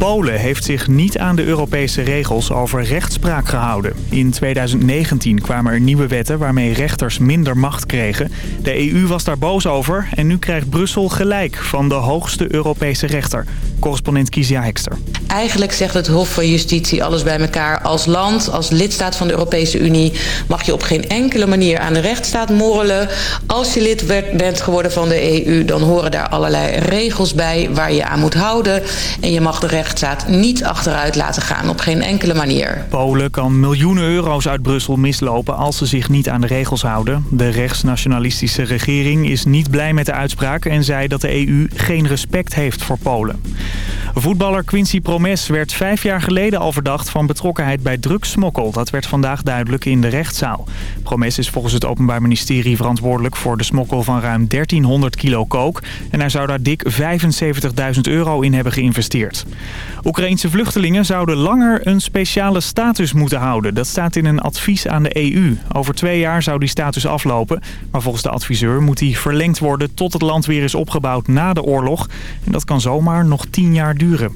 Polen heeft zich niet aan de Europese regels over rechtspraak gehouden. In 2019 kwamen er nieuwe wetten waarmee rechters minder macht kregen. De EU was daar boos over en nu krijgt Brussel gelijk van de hoogste Europese rechter. Correspondent Kizia Hekster. Eigenlijk zegt het Hof van Justitie alles bij elkaar. Als land, als lidstaat van de Europese Unie... mag je op geen enkele manier aan de rechtsstaat morrelen. Als je lid bent geworden van de EU... dan horen daar allerlei regels bij waar je aan moet houden. En je mag de niet achteruit laten gaan. Op geen enkele manier. Polen kan miljoenen euro's uit Brussel mislopen... als ze zich niet aan de regels houden. De rechtsnationalistische regering is niet blij met de uitspraak... en zei dat de EU geen respect heeft voor Polen. Voetballer Quincy Promes werd vijf jaar geleden al verdacht van betrokkenheid bij drugssmokkel. Dat werd vandaag duidelijk in de rechtszaal. Promes is volgens het Openbaar Ministerie verantwoordelijk voor de smokkel van ruim 1300 kilo kook. En hij zou daar dik 75.000 euro in hebben geïnvesteerd. Oekraïense vluchtelingen zouden langer een speciale status moeten houden. Dat staat in een advies aan de EU. Over twee jaar zou die status aflopen. Maar volgens de adviseur moet die verlengd worden tot het land weer is opgebouwd na de oorlog. En dat kan zomaar nog tien jaar duren.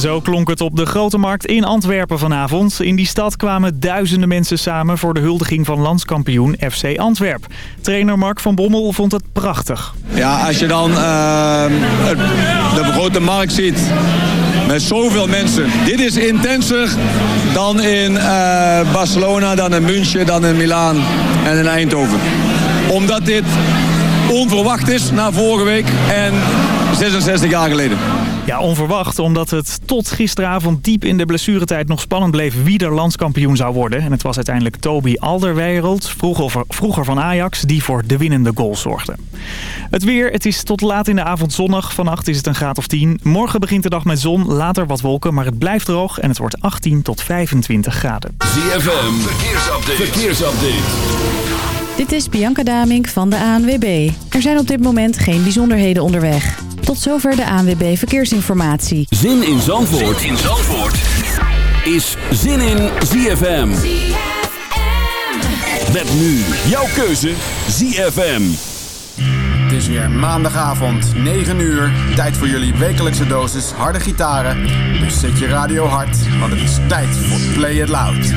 Zo klonk het op de Grote Markt in Antwerpen vanavond. In die stad kwamen duizenden mensen samen voor de huldiging van landskampioen FC Antwerp. Trainer Mark van Bommel vond het prachtig. Ja, als je dan uh, de Grote Markt ziet met zoveel mensen. Dit is intenser dan in uh, Barcelona, dan in München, dan in Milaan en in Eindhoven. Omdat dit onverwacht is na vorige week en 66 jaar geleden. Ja, onverwacht, omdat het tot gisteravond diep in de blessuretijd nog spannend bleef wie er landskampioen zou worden. En het was uiteindelijk Toby Alderweireld, vroeger, vroeger van Ajax, die voor de winnende goal zorgde. Het weer, het is tot laat in de avond zonnig. Vannacht is het een graad of 10. Morgen begint de dag met zon, later wat wolken, maar het blijft droog en het wordt 18 tot 25 graden. ZFM, verkeersupdate. verkeersupdate. Dit is Bianca Damink van de ANWB. Er zijn op dit moment geen bijzonderheden onderweg. Tot zover de ANWB Verkeersinformatie. Zin in Zandvoort, zin in Zandvoort. is Zin in ZFM. Met nu jouw keuze ZFM. Het is weer maandagavond, 9 uur. Tijd voor jullie wekelijkse dosis harde gitaren. Dus zet je radio hard, want het is tijd voor Play It Loud.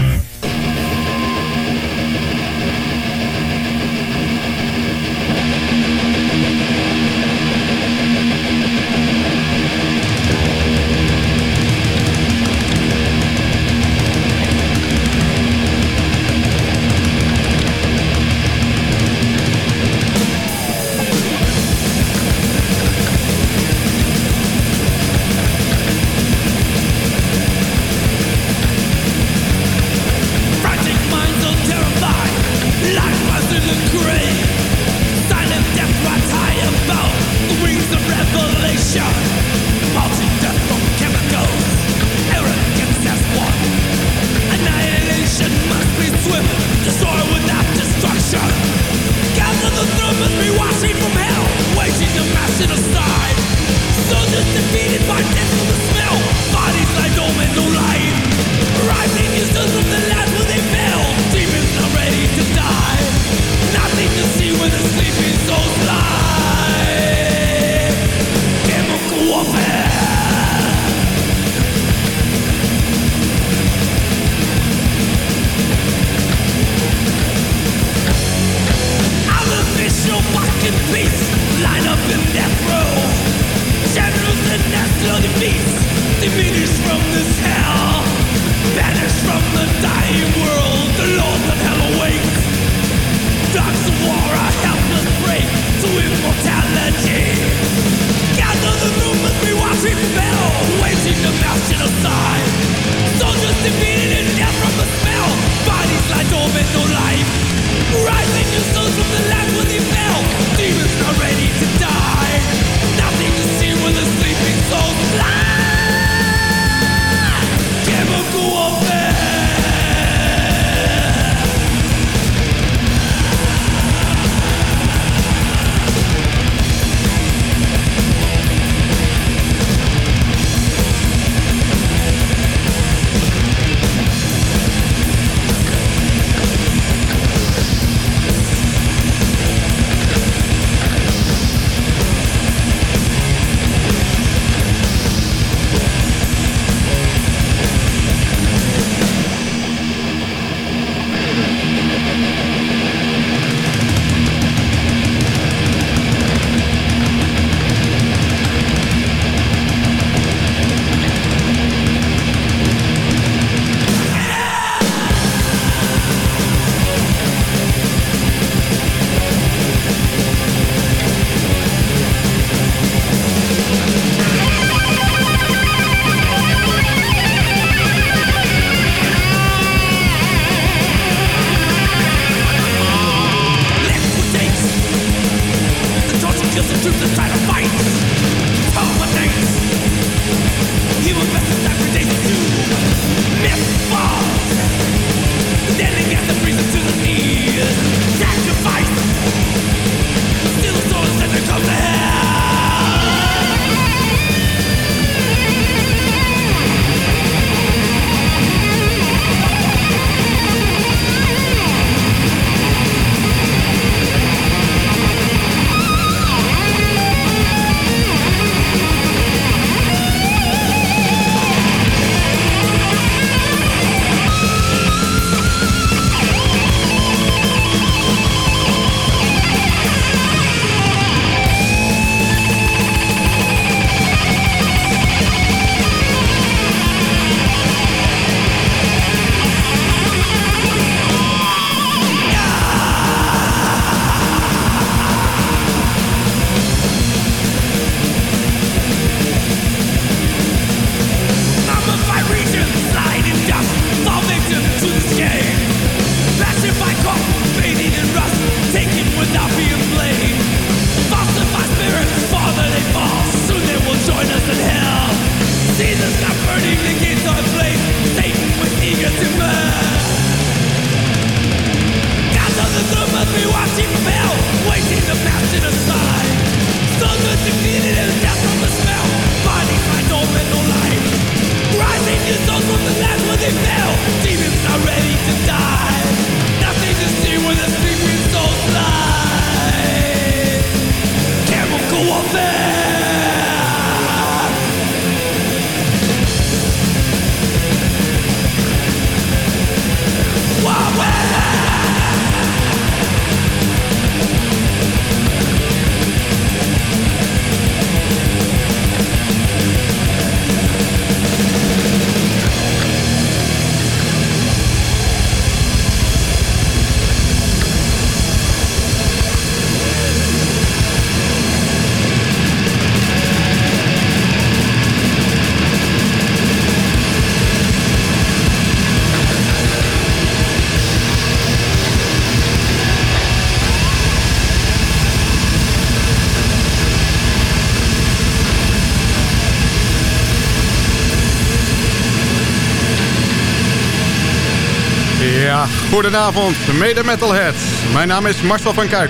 Goedenavond, mede metalheads. Mijn naam is Marcel van Kuik.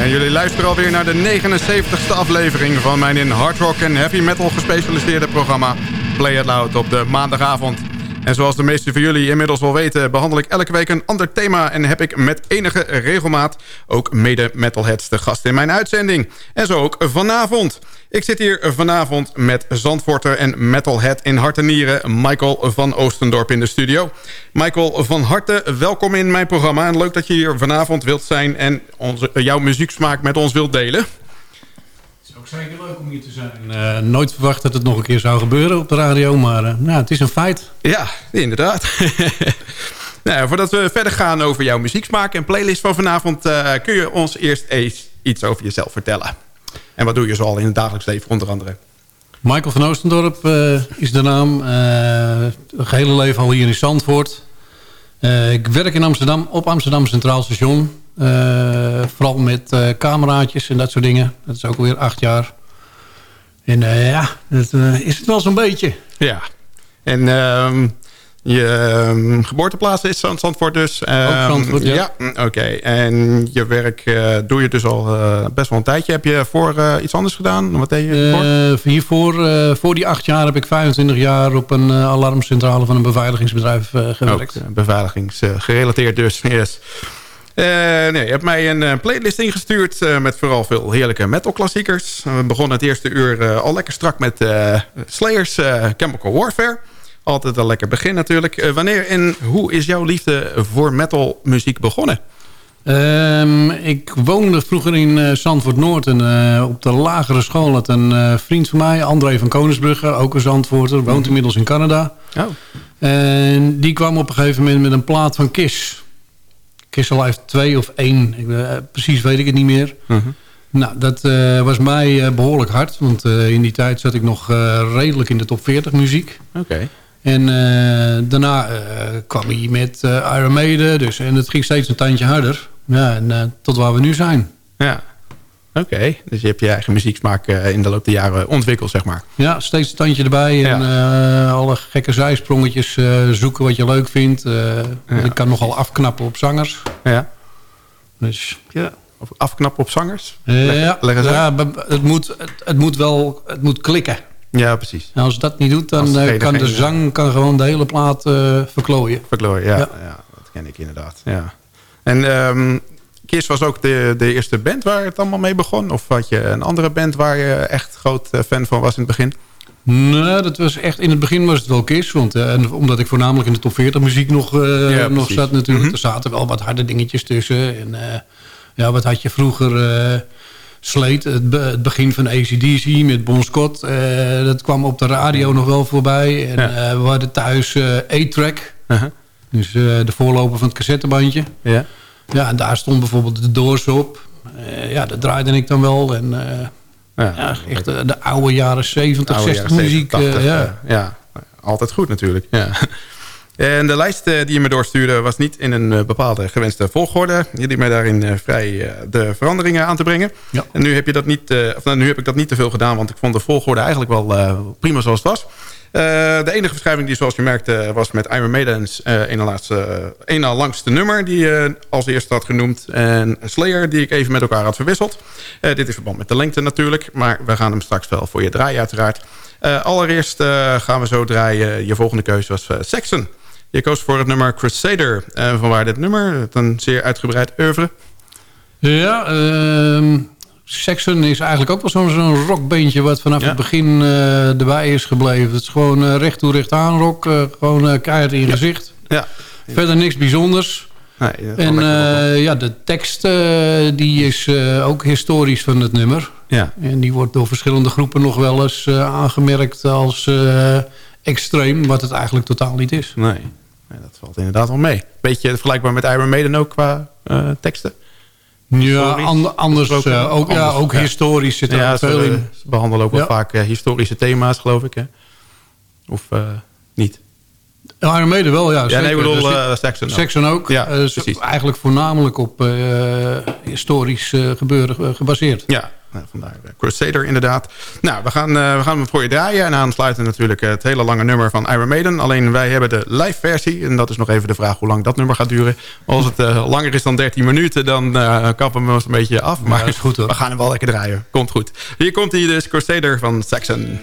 En jullie luisteren alweer naar de 79ste aflevering... van mijn in hard rock en heavy metal gespecialiseerde programma... Play It Loud op de maandagavond. En zoals de meesten van jullie inmiddels wel weten... behandel ik elke week een ander thema... en heb ik met enige regelmaat ook mede metalheads de gast in mijn uitzending. En zo ook vanavond. Ik zit hier vanavond met Zandvoorter en metalhead in hart en nieren... Michael van Oostendorp in de studio. Michael, van harte welkom in mijn programma. Leuk dat je hier vanavond wilt zijn... en onze, jouw muzieksmaak met ons wilt delen. Het is ook zeker leuk om hier te zijn. Uh, nooit verwacht dat het nog een keer zou gebeuren op de radio, maar uh, nou, het is een feit. Ja, inderdaad. nou, voordat we verder gaan over jouw muzieksmaak en playlist van vanavond... Uh, kun je ons eerst eens iets over jezelf vertellen. En wat doe je zoal in het dagelijks leven onder andere? Michael van Oostendorp is de naam. het hele leven al hier in Zandvoort. ik werk in Amsterdam op Amsterdam Centraal Station. Uh, vooral met uh, cameraatjes en dat soort dingen. Dat is ook alweer acht jaar. En uh, ja, dat is het wel zo'n beetje. Ja. En ehm, je um, geboorteplaats is Zandvoort dus. Um, ook Zandvoort, ja. ja Oké. Okay. En je werk doe je dus al best wel een tijdje. Heb je voor iets anders gedaan? Wat deed je voor? Hiervoor, voor die acht jaar heb ik 25 jaar op een alarmcentrale van een beveiligingsbedrijf gewerkt. Ook, beveiligingsgerelateerd dus, yes. Uh, nee, je hebt mij een uh, playlist ingestuurd uh, met vooral veel heerlijke metal klassiekers. we begonnen het eerste uur al lekker strak met Slayers Chemical Warfare. Altijd een lekker begin natuurlijk. wanneer en hoe is jouw liefde voor metal muziek begonnen? Um, ik woonde vroeger in Zandvoort Noord en op de lagere school had een vriend van mij, André van Koningsbrugge, ook een Zandvoorter, woont inmiddels in Canada. Oh. En die kwam op een gegeven moment met een plaat van Kiss. Kiss Alive 2 of 1. Ik, uh, precies weet ik het niet meer. -huh. Nou, dat uh, was mij uh, behoorlijk hard. Want in die tijd zat ik nog redelijk in de top 40 muziek. Oké. Okay. En daarna kwam hij met Iron Maiden. Dus, en het ging steeds een tandje harder. Ja, en tot waar we nu zijn. Ja. Oké, okay. dus je hebt je eigen muzieksmaak uh, in de loop der jaren ontwikkeld, zeg maar. Ja, steeds een tandje erbij. En uh, alle gekke zijsprongetjes uh, zoeken wat je leuk vindt. Ja. Ik kan nogal afknappen op zangers. Ja. Dus, ja. Of afknappen op zangers? Leg, ja, leg eens ja het, moet, het, het, moet wel het moet klikken. Ja, precies. En als dat niet doet, dan kan de zang kan gewoon de hele plaat verklooien. Verklooien, ja, ja. ja. Dat ken ik inderdaad. Ja. En... Um, Kiss was ook de, de eerste band waar het allemaal mee begon? Of had je een andere band waar je echt groot eh, fan van was in het begin? Nee, dat was echt, in het begin was het wel Kiss. Want, uh, omdat ik voornamelijk in de top 40 muziek nog, uh, ja, nog zat natuurlijk. Mm -hmm. Er zaten wel wat harde dingetjes tussen. En uh, ja, wat had je vroeger... Sleet, het, be het, begin van ACDC met Bon Scott. dat kwam op de radio nog wel voorbij. En ja. we hadden thuis A-Track. -huh. Dus de voorloper van het cassettebandje. Ja. Ja, en daar stond bijvoorbeeld de Doors op. Uh, ja, dat draaide ik dan wel. En uh, ja, ja, echt de, de, oude jaren 70, oude 60 jaren muziek. 70, 80, ja. ja, altijd goed natuurlijk. Ja. En de lijst die je me doorstuurde was niet in een bepaalde gewenste volgorde. Je liet mij daarin vrij de veranderingen aan te brengen. Ja. En nu heb, je dat niet, of, nou, nu heb ik dat niet te veel gedaan, want ik vond de volgorde eigenlijk wel prima zoals het was. Uh, de enige verschuiving die zoals je merkte was met Iron Maiden's uh, ene, laatste, langste nummer... die je als eerste had genoemd. En Slayer die ik even met elkaar had verwisseld. Dit is verband met de lengte natuurlijk. Maar we gaan hem straks wel voor je draaien uiteraard. allereerst gaan we zo draaien. Je volgende keuze was Saxon. Je koos voor het nummer Crusader. vanwaar dit nummer? Een zeer uitgebreid oeuvre. Ja, ehm... Saxon is eigenlijk ook wel zo'n zo rockbeentje... wat vanaf ja. het begin uh, erbij is gebleven. Het is gewoon uh, recht toe recht aan rock. Uh, gewoon keihard in je ja. gezicht. Ja. Verder niks bijzonders. Nee, en ja, de tekst die is ook historisch van het nummer. Ja. En die wordt door verschillende groepen nog wel eens aangemerkt als extreem... wat het eigenlijk totaal niet is. Nee. nee, dat valt inderdaad wel mee. Beetje vergelijkbaar met Iron Maiden ook qua teksten. Ja, and, anders ook, uh, ook, anders, ja, ook ja. historisch zit er ja, veel ze, in. Ze behandelen ook wel vaak uh, historische thema's, geloof ik. Hè? Of uh, niet? Iron Maiden wel, ja. Ja, nee, ik bedoel uh, Saxon ook. Saxon ook. Ja, precies. Eigenlijk voornamelijk op historisch gebeuren gebaseerd. Ja, Nou, vandaar Crusader inderdaad. Nou, we gaan, we gaan hem voor je draaien. En aansluiten natuurlijk het hele lange nummer van Iron Maiden. Alleen wij hebben de live versie. En dat is nog even de vraag hoe lang dat nummer gaat duren. Als het langer is dan 13 minuten, dan kappen we ons een beetje af. Maar is goed, hoor. we gaan hem wel lekker draaien. Komt goed. Hier komt hij dus, Crusader van Saxon.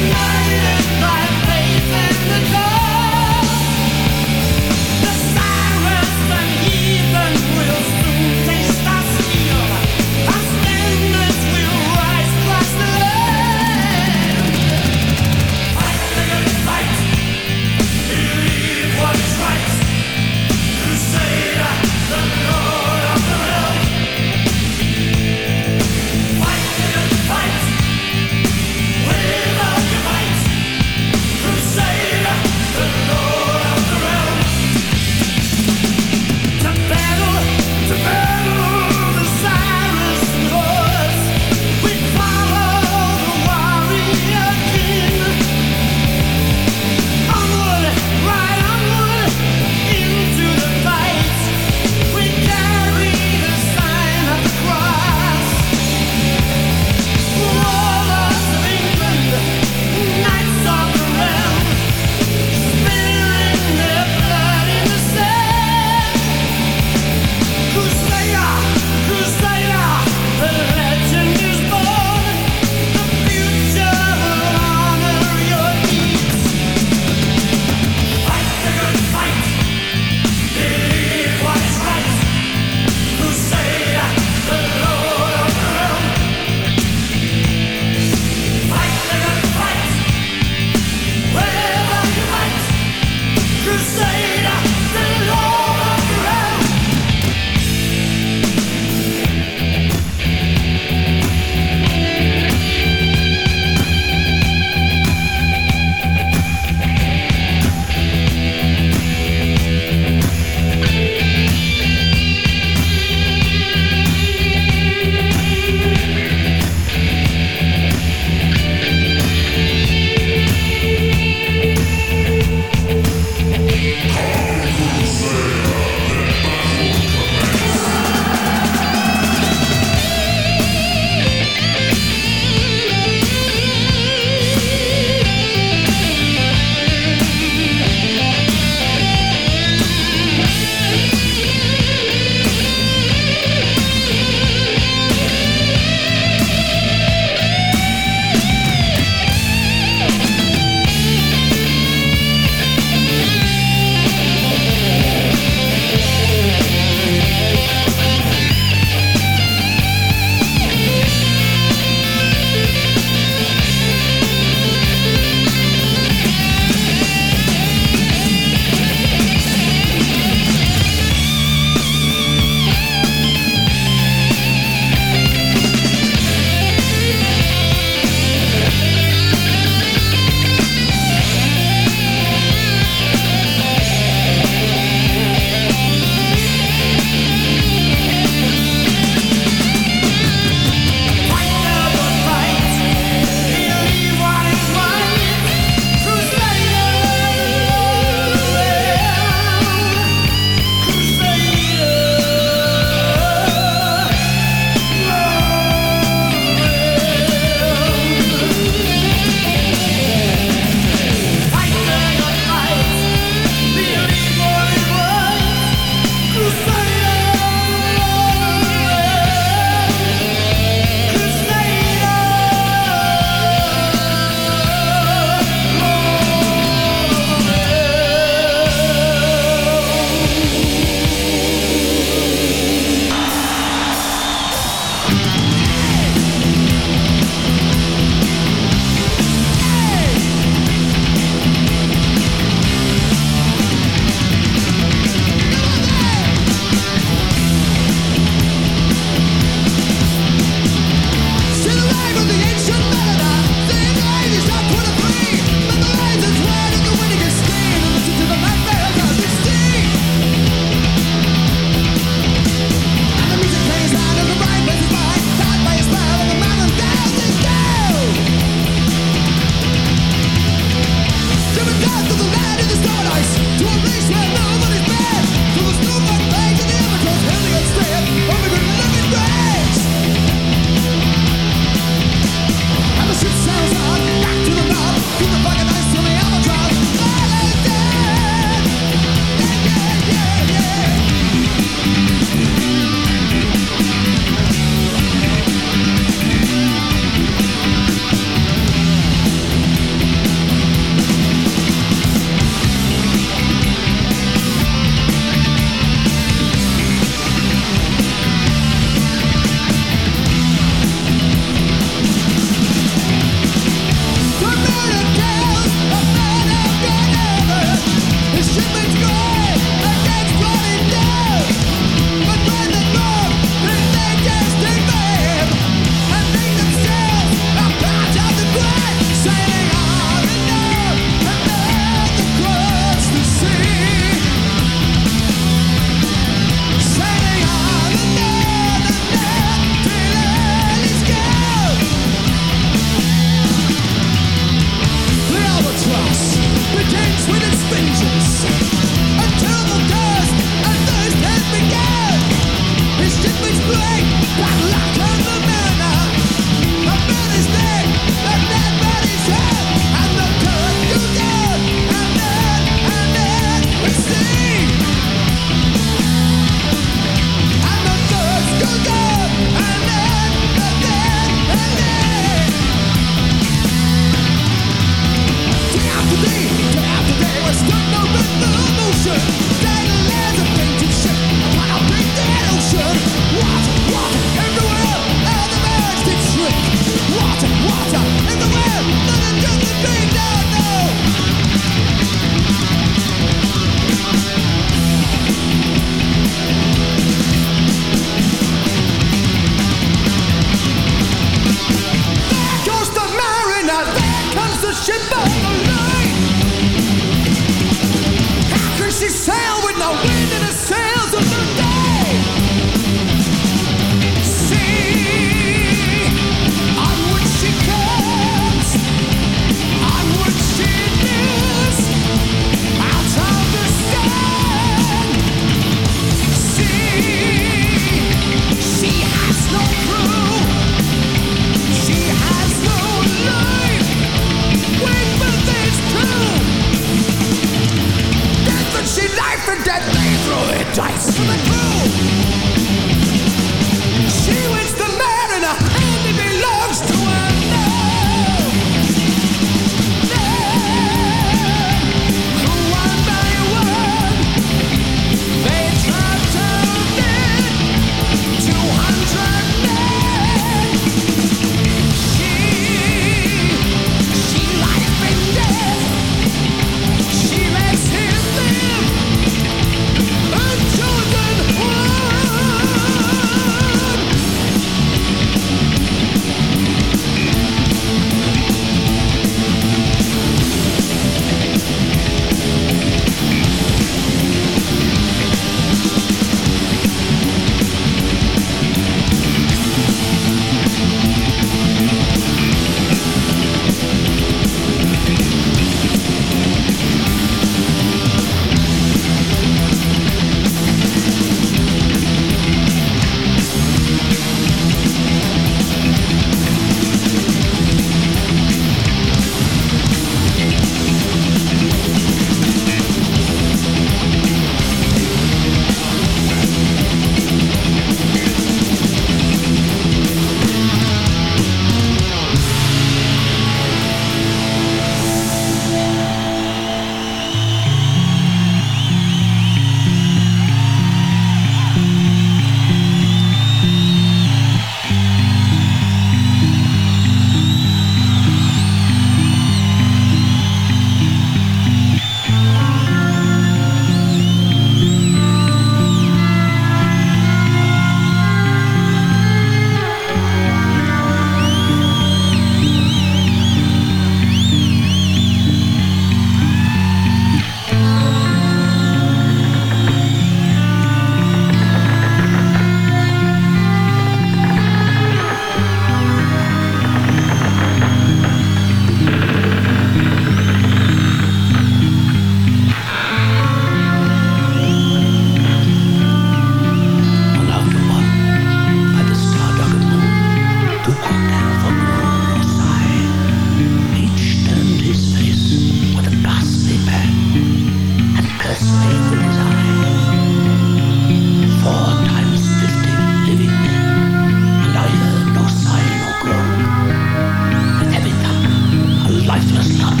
lifeless lump.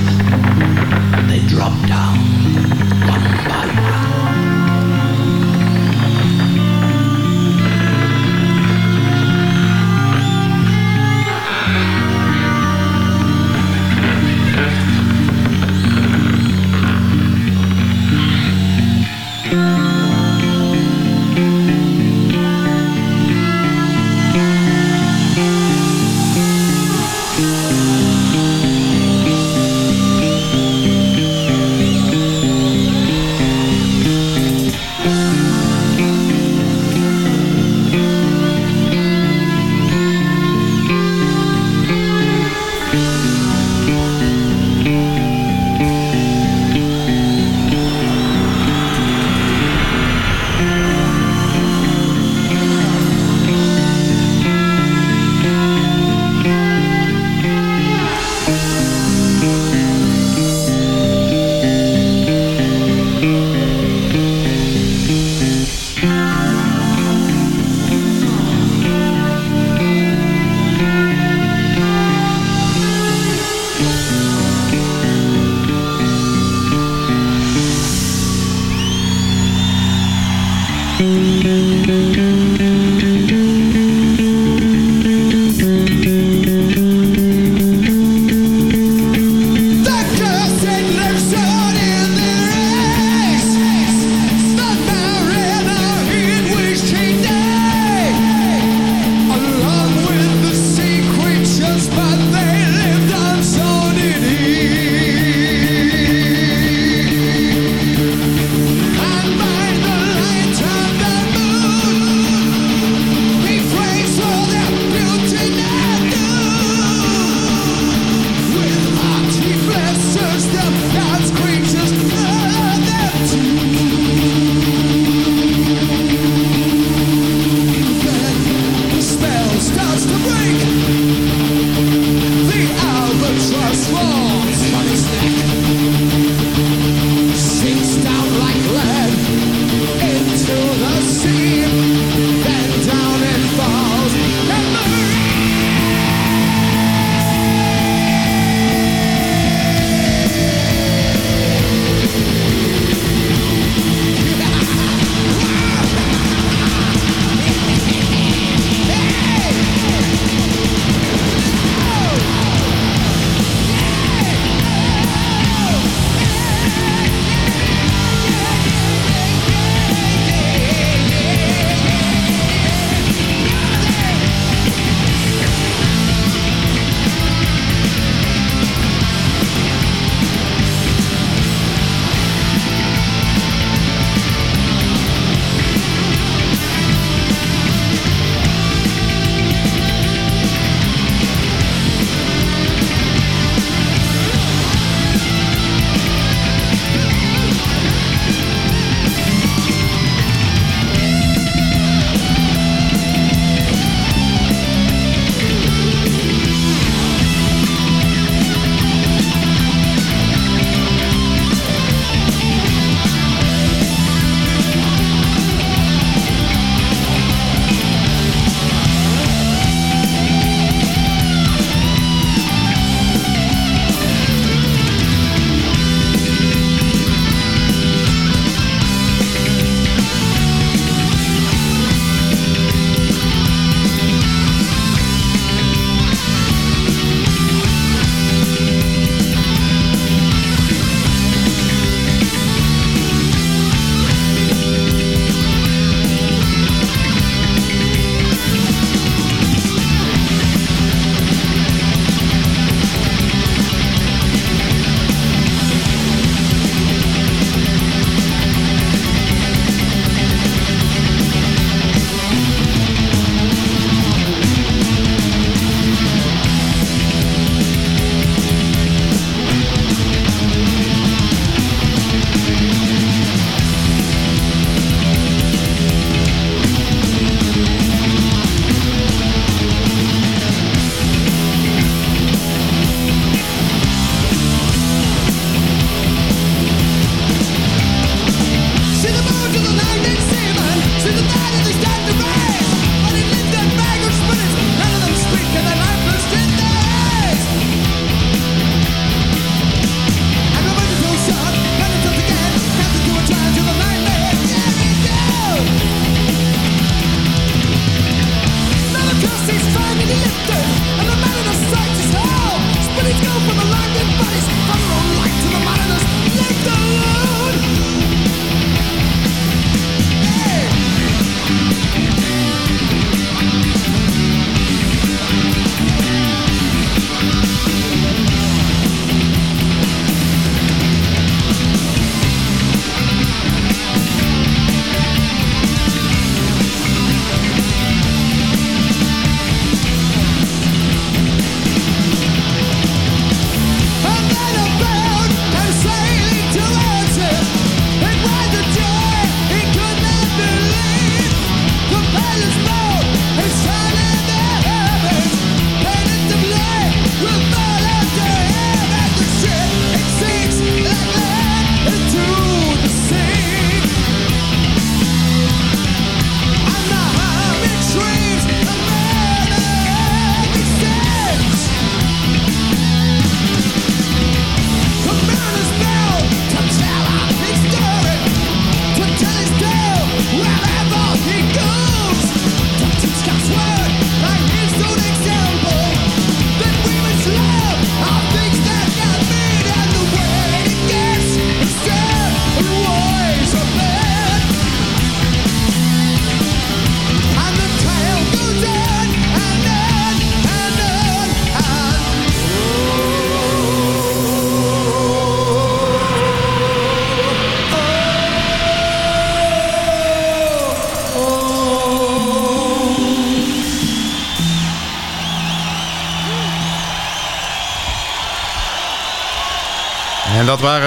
They drop down one by one.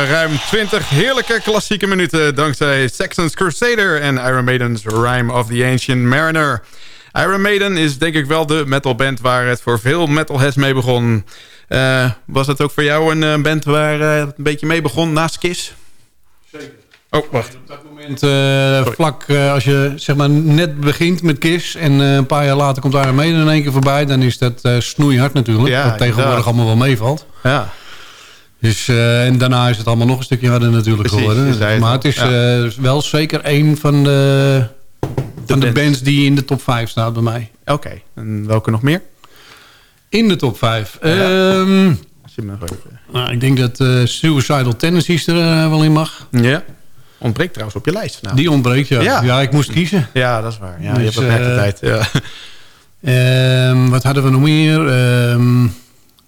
Ruim 20 heerlijke klassieke minuten... dankzij Saxon's Crusader en Iron Maiden's Rhyme of the Ancient Mariner. Iron Maiden is denk ik wel de metalband waar het voor veel metalheads mee begon. Uh, was het ook voor jou een uh, band waar uh, het een beetje mee begon naast Kiss? Zeker. Oh, wacht. Op dat moment, uh, vlak als je zeg maar net begint met KISS... en een paar jaar later komt Iron Maiden in één keer voorbij... dan is dat snoeihard natuurlijk. Ja, wat tegenwoordig allemaal wel meevalt. Ja. Dus, en daarna is het allemaal nog een stukje harder natuurlijk Precies, geworden. Maar het is ja. wel zeker een van de, van de, de bands die in de top 5 staat bij mij. Oké, okay. en welke nog meer? In de top 5? Ja. Um, Als je me nog even... nou, ik denk dat Suicidal Tendencies er wel in mag. Ja. Ontbreekt trouwens op je lijst. Nou. Die ontbreekt, ja. ja. ja. ik moest kiezen. Ja, dat is waar. Ja, dus, je hebt beperkte uh, tijd. Ja. Um, wat hadden we nog meer? Um,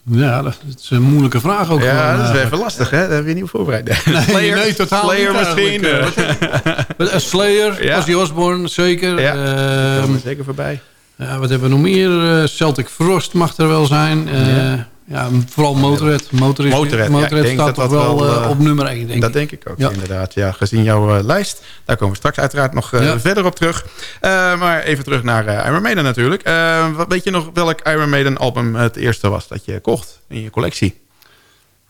ja, dat is een moeilijke vraag ook. Ja, gewoon, dat is even lastig, hè? Dat hebben we niet voorbereid. Nee, Slayer, nee totaal Slayer misschien. Uh, Slayer, ja. Ozzy Osbourne, zeker. Ja, uh, er zeker voorbij. Ja, wat hebben we nog meer? Celtic Frost mag er wel zijn. Ja. Ja, vooral Motorhead. Motorhead, Motorhead, Motorhead ja, staat toch wel, wel uh, op nummer 1, denk dat ik. denk ik ook, ja. inderdaad. Ja, gezien jouw uh, lijst. Daar komen we straks uiteraard nog uh, ja. verder op terug. maar even terug naar Iron Maiden natuurlijk. wat weet je nog welk Iron Maiden album het eerste was dat je kocht in je collectie?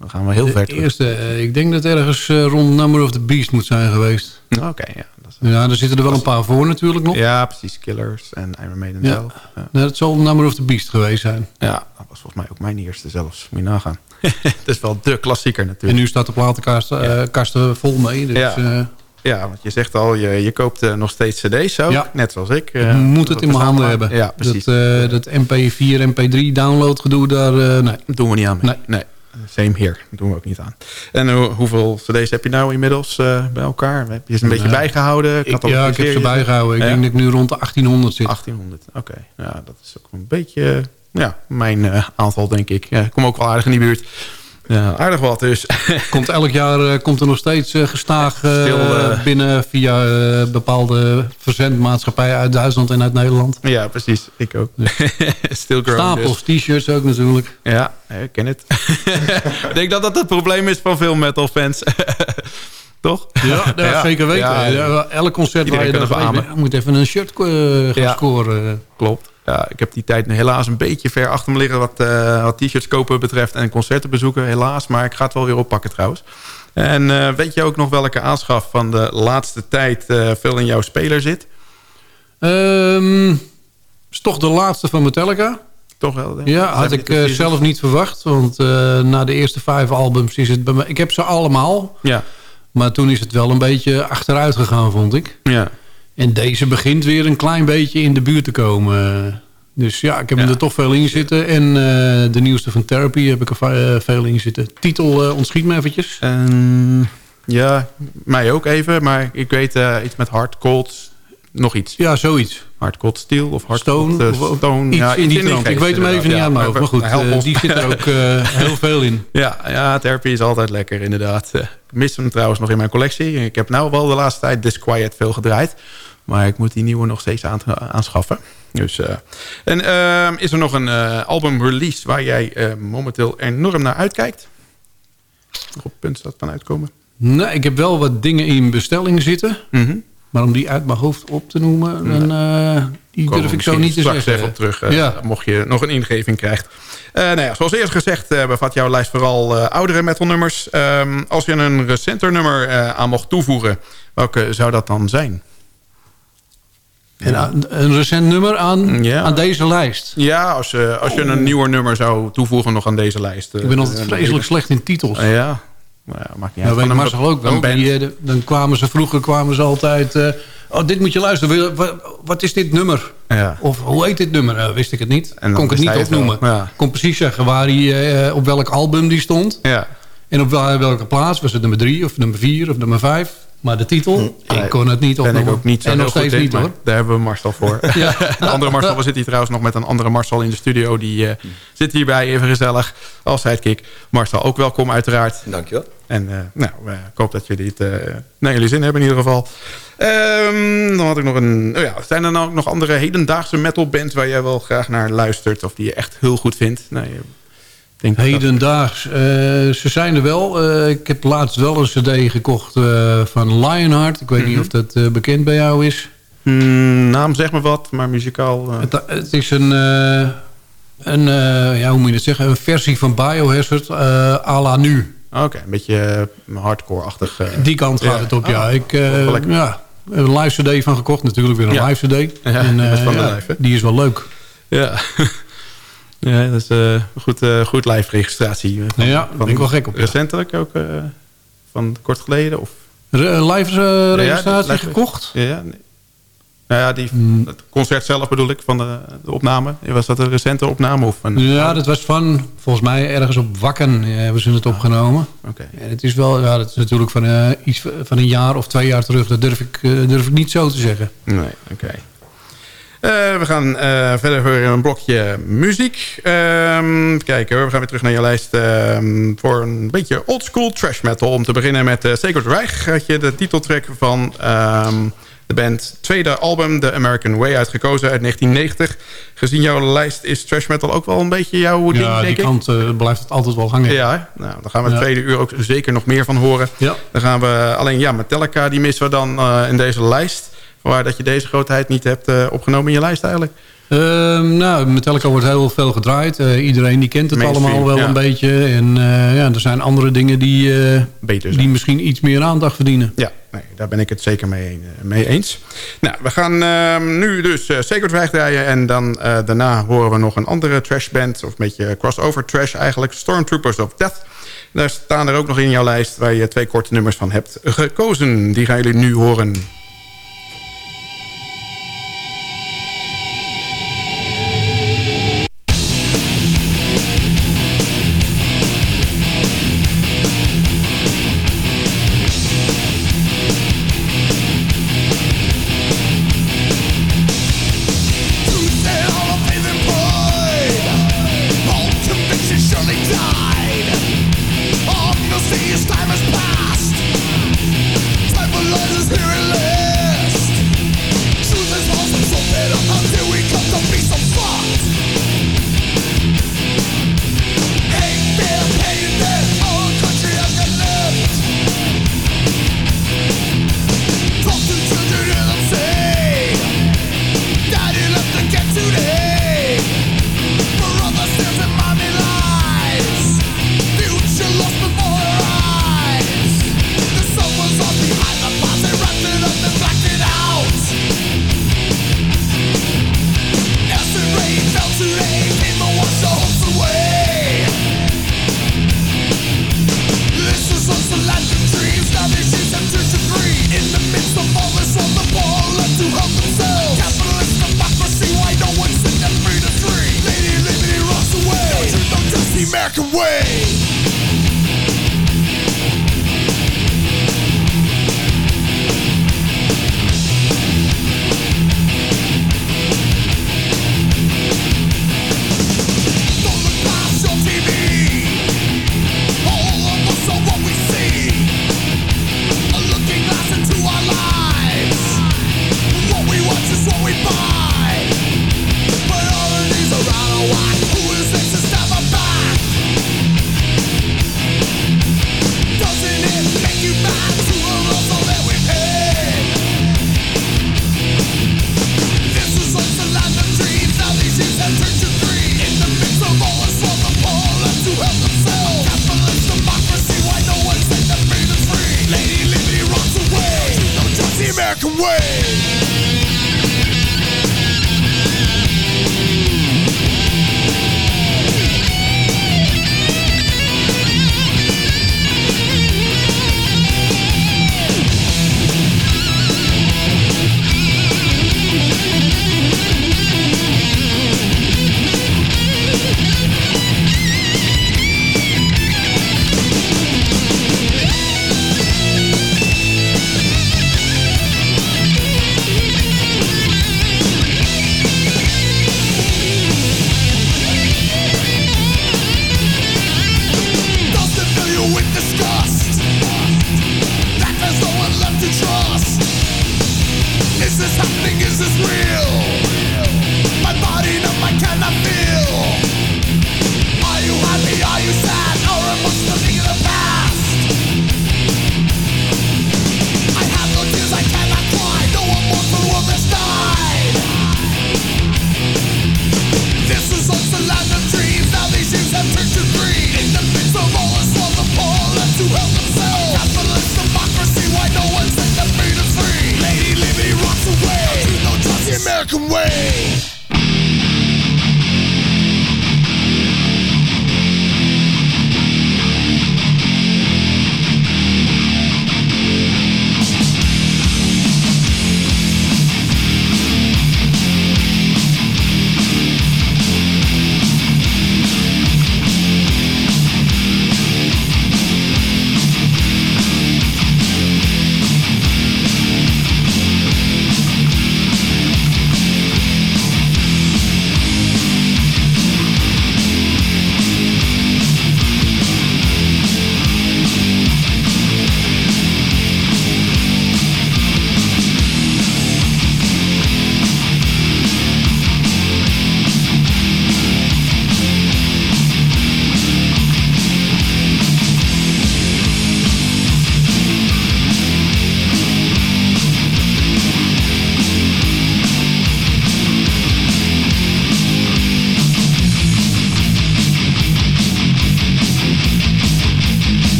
Dan gaan we heel de ver terug. Eerste, ik denk dat ergens rond Number of the Beast moet zijn geweest. Oké, okay, ja. Ja, er zitten er wel een paar voor natuurlijk nog. Ja, precies. Killers en Iron Maiden ja. zelf. Ja. Dat zal Number of the Beast geweest zijn. Ja, dat was volgens mij ook mijn eerste zelfs. Moet je nagaan. Het is wel de klassieker natuurlijk. En nu staat de platenkast uh, kasten vol mee. Dus, ja. Uh, ja, want je zegt al, je, je koopt uh, nog steeds cd's ook, ja. net zoals ik. ik moet het in mijn handen hebben. Ja, precies. Dat, dat MP4, MP3 download gedoe, daar, nee. Dat doen we niet aan mee. Nee. nee. Same hier. Dat doen we ook niet aan. En hoe, hoeveel cd's heb je nou inmiddels uh, bij elkaar? Heb je ze een beetje bijgehouden? Ik, ja, ik heb ze bijgehouden. Ik ja? denk dat ik nu rond de 1800 zit. 1800, oké. Okay. Ja, dat is ook een beetje ja, mijn uh, aantal, denk ik. Ik kom ook wel aardig in die buurt. Ja, aardig wat dus. Komt elk jaar uh, komt er nog steeds uh, gestaag uh, Stil, binnen via bepaalde verzendmaatschappijen uit Duitsland en uit Nederland. Ja, precies. Ik ook. Still Stapels, dus. t-shirts ook natuurlijk. Ja, ik ken het. ik denk dat dat het probleem is van veel metal fans. Toch? Ja, zeker weten. Ja, ja. Elk concert Iedereen waar je dan moet even een shirt gaan scoren. Klopt. Ja, ik heb die tijd helaas een beetje ver achter me liggen... wat, uh, wat t-shirts kopen betreft en concerten bezoeken, helaas. Maar ik ga het wel weer oppakken trouwens. En uh, weet je ook nog welke aanschaf van de laatste tijd uh, veel in jouw speler zit? Um, is toch de laatste van Metallica. Toch wel? Ja, had ik uh, zelf niet verwacht. Want na de eerste vijf albums is het bij mij... Ik heb ze allemaal. Ja. Maar toen is het wel een beetje achteruit gegaan, vond ik. Ja. En deze begint weer een klein beetje in de buurt te komen. Dus ja, ik heb Ja. er toch veel in zitten. En uh, de nieuwste van Therapy heb ik er uh, veel in zitten. Titel uh, ontschiet me eventjes. Um, ja, mij ook even. Maar ik weet iets met hard, cold, nog iets. Ja, zoiets. Hard, cold steel of hard, Stone. cold, stone. Iets ja, in die trant. Ik weet hem even niet aan mijn hoofd. Maar goed, die zit er ook heel veel in. Ja, ja, therapy is altijd lekker inderdaad. Ik mis hem trouwens nog in mijn collectie. Ik heb nou wel de laatste tijd Disquiet veel gedraaid. Maar ik moet die nieuwe nog steeds aan, aanschaffen. Dus, uh, en uh, is er nog een uh, album release waar jij uh, momenteel enorm naar uitkijkt? Nog op punt dat kan uitkomen? Nee, ik heb wel wat dingen in bestelling zitten. Mm -hmm. Maar om die uit mijn hoofd op te noemen, dan, die Komen durf ik zo niet te straks zeggen. even op terug, Ja. mocht je nog een ingeving krijgt. Uh, nou ja, zoals eerst gezegd uh, bevat jouw lijst vooral uh, oudere metalnummers. Um, als je een recenter nummer aan mocht toevoegen, welke zou dat dan zijn? En een recent nummer aan, Ja. aan deze lijst. Ja, als, je als je een nieuwer nummer zou toevoegen nog aan deze lijst. Ik ben altijd vreselijk slecht in titels. Uh, ja. Nou ja, maakt niet Ja, uit. Marcel ook wel. Die, eh, dan kwamen ze vroeger kwamen ze altijd... eh, oh, dit moet je luisteren. Wat, is dit nummer? Ja. Of hoe heet dit nummer? Eh, wist ik het niet. Kon ik het niet opnoemen. Ja. Kon precies zeggen waar eh, op welk album die stond. Ja. En op wel- welke plaats. Was het nummer drie of nummer vier of nummer vijf? Maar de titel, Nee, ik kon het niet Ben opnoemen. ik ook niet zo En nog goed steeds in, niet hoor. Daar hebben we Marcel voor. Ja. De andere Marcel, we zitten hier trouwens nog met een andere Marcel in de studio. Die uh, zit hierbij even gezellig als sidekick. Marcel, ook welkom uiteraard. Dankjewel. En uh, nou, uh, ik hoop dat jullie het uh, naar jullie zin hebben in ieder geval. Um, dan had ik nog een... Oh ja, zijn er nou ook nog andere hedendaagse metalbands... waar jij wel graag naar luistert of die je echt heel goed vindt? Nee, Denk Hedendaags. Uh, ze zijn er wel. Uh, ik heb laatst wel een cd gekocht uh, van Lionheart. Ik weet mm -hmm. niet of dat bekend bij jou is. Mm, naam zeg me wat, maar muzikaal... Het, het, is een, een ja, hoe moet je het zeggen, een versie van Biohazard à la nu. Oké, een beetje hardcore-achtig. Die kant gaat ja. het op, ja. Oh, ik, ja. Een live cd van gekocht, natuurlijk weer een ja. live cd. Ja, en, van de live, die is wel leuk. Ja. Ja, dat is uh, goed, uh, goed live registratie. Van, ja, ben ik wel gek op. Recentelijk ook, uh, van kort geleden? Of? Re live registratie ja, gekocht? Ja, nee. Nou ja, die, hmm. het concert zelf bedoel ik, van de, de, opname. Was dat een recente opname? Of een, ja, dat was van, volgens mij, ergens op Wakken hebben ze het opgenomen. Oké. Okay. En het is wel, ja, dat is natuurlijk van, uh, iets van een jaar of twee jaar terug. Dat durf ik, uh, durf ik niet zo te zeggen. Nee, oké. Okay. Uh, we gaan uh, verder voor een blokje muziek. Um, kijken hoor, we gaan weer terug naar je lijst um, voor een beetje oldschool trash metal. Om te beginnen met uh, Sacred Reich. Had je de titeltrack van um, de band tweede album, The American Way, uitgekozen uit 1990. Gezien jouw lijst is trash metal ook wel een beetje jouw ding, ja, die kant blijft het altijd wel hangen. Ja, nou, daar gaan we het tweede uur ook zeker nog meer van horen. Ja. Dan gaan we alleen, ja, Metallica, die missen we dan in deze lijst. Waar dat je deze grootheid niet hebt uh, opgenomen in je lijst eigenlijk? Uh, nou, Metallica wordt heel veel gedraaid. Uh, iedereen die kent het Mainstream, allemaal wel ja. een beetje. En uh, ja, er zijn andere dingen die, Beter die misschien iets meer aandacht verdienen. Ja, nee, daar ben ik het zeker mee, mee eens. Nou, we gaan ehm, nu dus Sacred Reich draaien. En dan daarna horen we nog een andere trashband. Of een beetje crossover trash eigenlijk. Stormtroopers of Death. Daar staan er ook nog in jouw lijst waar je twee korte nummers van hebt gekozen. Die gaan jullie nu horen.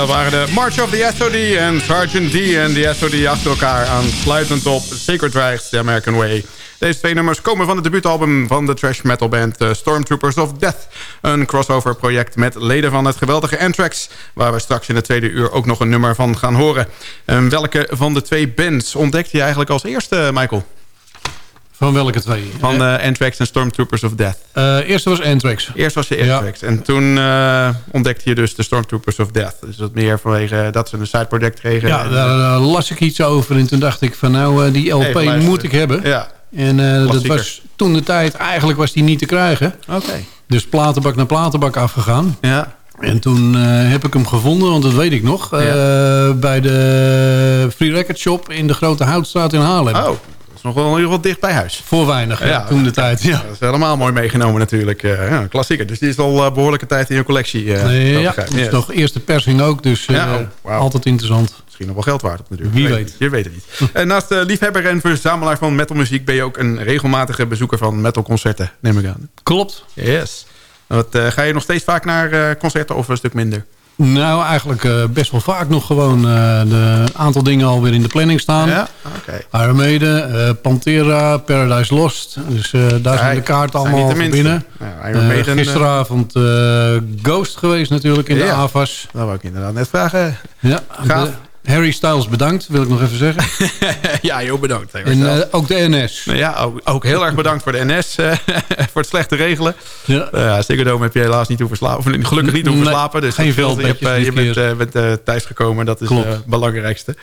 Dat waren de March of the SOD en Sergeant D en de SOD achter elkaar aansluitend op Sacred Rise, The American Way. Deze twee nummers komen van het debuutalbum van de trash metal band uh, Stormtroopers of Death. Een crossover project met leden van het geweldige Anthrax... waar we straks in de tweede uur ook nog een nummer van gaan horen. En welke van de twee bands ontdekte je eigenlijk als eerste, Michael? Van welke twee? Van uh, Anthrax en Stormtroopers of Death. Uh, eerst was Anthrax. Eerst was je Anthrax. En toen uh, ontdekte je dus de Stormtroopers of Death. Dus dat meer vanwege dat ze een side project kregen. Ja, daar las ik iets over. En toen dacht ik van nou, die LP hey, moet ik hebben. Ja. En dat was toen de tijd, eigenlijk was die niet te krijgen. Oké. Okay. Dus platenbak naar platenbak afgegaan. Ja. En toen uh, heb ik hem gevonden, want dat weet ik nog. Uh. Bij de Free Record Shop in de Grote Houtstraat in Haarlem. Oh, is nog wel geval dicht bij huis. Voor weinig, ja, toen de tijd. Ja. Dat is helemaal mooi meegenomen natuurlijk. Uh, ja, klassieker. Dus die is al uh, behoorlijke tijd in je collectie. Uh, nee, ja, het is nog eerste persing ook. Dus oh, altijd interessant. Misschien nog wel geld waard op natuurlijk. Wie weet. Je weet het niet. en naast liefhebber en verzamelaar van metalmuziek... ben je ook een regelmatige bezoeker van metalconcerten, neem ik aan. Klopt. Yes. Wat, ga je nog steeds vaak naar concerten of een stuk minder? Nou, eigenlijk uh, best wel vaak nog gewoon uh, de aantal dingen alweer in de planning staan. Ja, oké. Okay. Uh, Pantera, Paradise Lost. Dus daar zijn de kaarten allemaal binnen. Ja, gisteravond Ghost geweest natuurlijk in de AVAS. Dat wou ik inderdaad net vragen. Ja, Gaaf. Harry Styles bedankt, wil ik nog even zeggen. ja, joh, bedankt. En uh, ook de NS. Ja, ook, ook, heel erg bedankt voor de NS. Uh, voor het slechte regelen. Ja. Uh, Dome heb je helaas niet hoeven slapen. Gelukkig niet hoeven slapen. Dus geen veel. Je, je bent, bent thuis gekomen. Dat is het belangrijkste.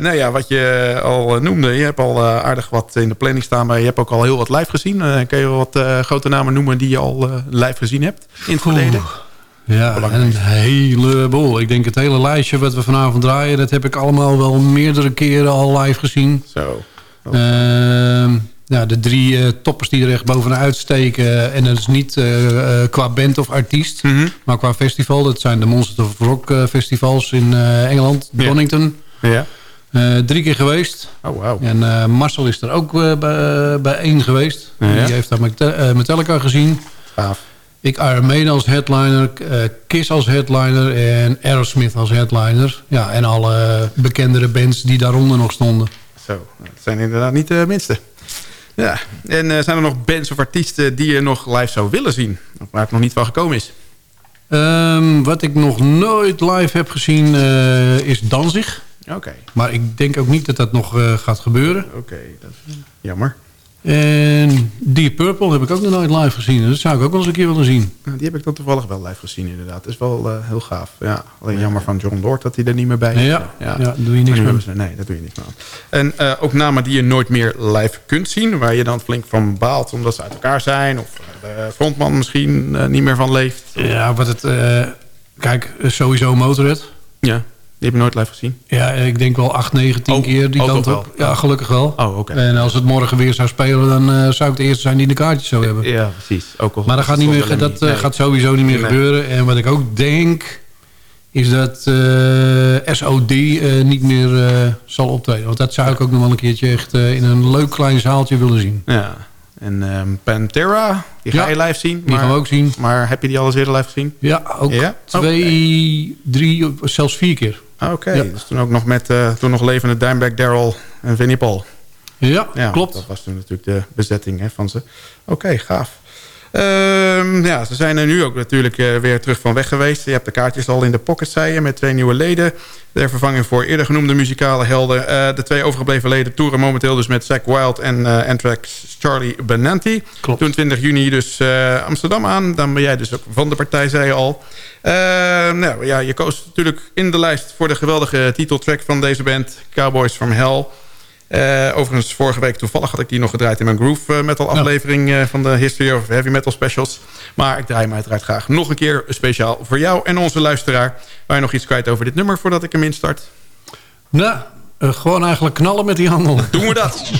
nou ja, wat je al noemde. Je hebt al aardig wat in de planning staan. Maar je hebt ook al heel wat live gezien. kun je wat grote namen noemen die je al live gezien hebt in het verleden? Ja, een heleboel. Ik denk het hele lijstje wat we vanavond draaien... dat heb ik allemaal wel meerdere keren al live gezien. Zo. Uh, ja, de drie uh, toppers die er echt bovenuit steken... en dat is niet uh, qua band of artiest... Mm -hmm. maar qua festival. Dat zijn de Monster of Rock festivals in Engeland, Donington. Ja. drie keer geweest. Oh, wow. En Marcel is er ook bij, bij één geweest. Ja. Die heeft daar Metallica gezien. Gaaf. Ik Iron Maiden als headliner, uh, Kiss als headliner en Aerosmith als headliner. Ja, en alle bekendere bands die daaronder nog stonden. Zo, dat zijn inderdaad niet de minste. Ja, en uh, zijn er nog bands of artiesten die je nog live zou willen zien? Of waar het nog niet van gekomen is? Um, wat ik nog nooit live heb gezien uh, is Danzig. Oké. Maar ik denk ook niet dat dat nog gaat gebeuren. Oké, dat is jammer. En Deep Purple heb ik ook nog nooit live gezien. Dat zou ik ook wel eens een keer willen zien. Die heb ik dan toevallig wel live gezien inderdaad. Dat is wel uh, heel gaaf. Ja, alleen jammer van John Lord dat hij er niet meer bij is. Ja, ja. ja doe je niks meer. Nee, dat doe je niet meer En uh, ook namen die je nooit meer live kunt zien. Waar je dan flink van baalt omdat ze uit elkaar zijn. Of de frontman misschien uh, niet meer van leeft. Ja, wat het... kijk, sowieso Motorhead. Ja. Die heb je nooit live gezien? Ja, ik denk wel 8, 9, 10 keer die kant op. Ja, gelukkig wel. Oh, oké. En als het morgen weer zou spelen, dan uh, zou ik de eerste zijn die de kaartjes zou hebben. Ja, precies. Ook al maar dat, gaat, niet meer, dat uh, gaat sowieso niet meer nee. gebeuren. En wat ik ook denk, is dat uh, SOD niet meer zal optreden. Want dat zou ik ook nog wel een keertje echt in een leuk klein zaaltje willen zien. Ja. En um, Pantera, die ga je live zien. Die gaan we ook zien. Maar heb je die al eens eerder live gezien? Ja, ook ja? twee, okay. drie, zelfs vier keer. Ah, oké, okay. dus toen ook nog met uh, toen nog levende Dimebag Daryl en Vinnie Paul. Ja, ja, klopt. Dat was toen natuurlijk de bezetting hè, van ze. Oké, okay, gaaf. Um, ja, ze zijn er nu ook natuurlijk uh, weer terug van weg geweest. Je hebt de kaartjes al in de pocket, zei je, met twee nieuwe leden. De vervanging voor eerder genoemde muzikale helden. Uh, de twee overgebleven leden toeren momenteel dus met Zack Wild en uh, Anthrax Charlie Benanti. Klopt. Toen 20 juni dus Amsterdam aan. Dan ben jij dus ook van de partij, zei je al. Ehm, nou ja, je koos natuurlijk in de lijst voor de geweldige titeltrack van deze band. Cowboys from Hell. Uh, overigens, vorige week toevallig had ik die nog gedraaid in mijn groove uh, metal aflevering uh, van de History of Heavy Metal Specials. Maar ik draai hem uiteraard graag nog een keer speciaal voor jou en onze luisteraar. Waar je nog iets kwijt over dit nummer voordat ik hem instart? Nou, gewoon eigenlijk knallen met die handel. Doen we dat.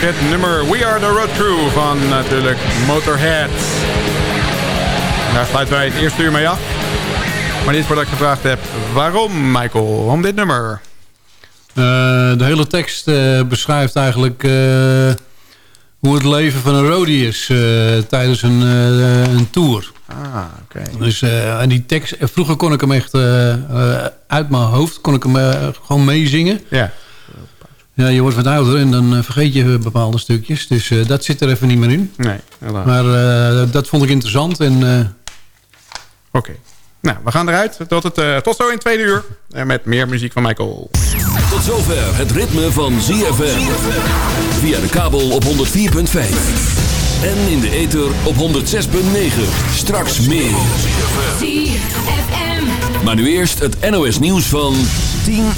Het nummer We Are The Road Crew van natuurlijk Motorhead. daar sluiten wij het eerste uur mee af. Maar niet voordat ik gevraagd heb, waarom Michael? Waarom dit nummer? Uh, de hele tekst uh, beschrijft eigenlijk uh, hoe het leven van een roadie is tijdens een, een tour. Ah, oké. Okay. Dus en die tekst, vroeger kon ik hem echt uit mijn hoofd, kon ik hem gewoon meezingen. Ja. Ja, je wordt wat ouder en dan vergeet je bepaalde stukjes. Dus dat zit er even niet meer in. Nee, helaas. Maar dat vond ik interessant en... Oké. Okay. Nou, we gaan eruit. Tot, het, uh, tot zo in tweede uur. En met meer muziek van Michael. Tot zover het ritme van ZFM. Via de kabel op 104.5. En in de ether op 106.9. Straks meer. ZFM. Maar nu eerst het NOS nieuws van 10 uur.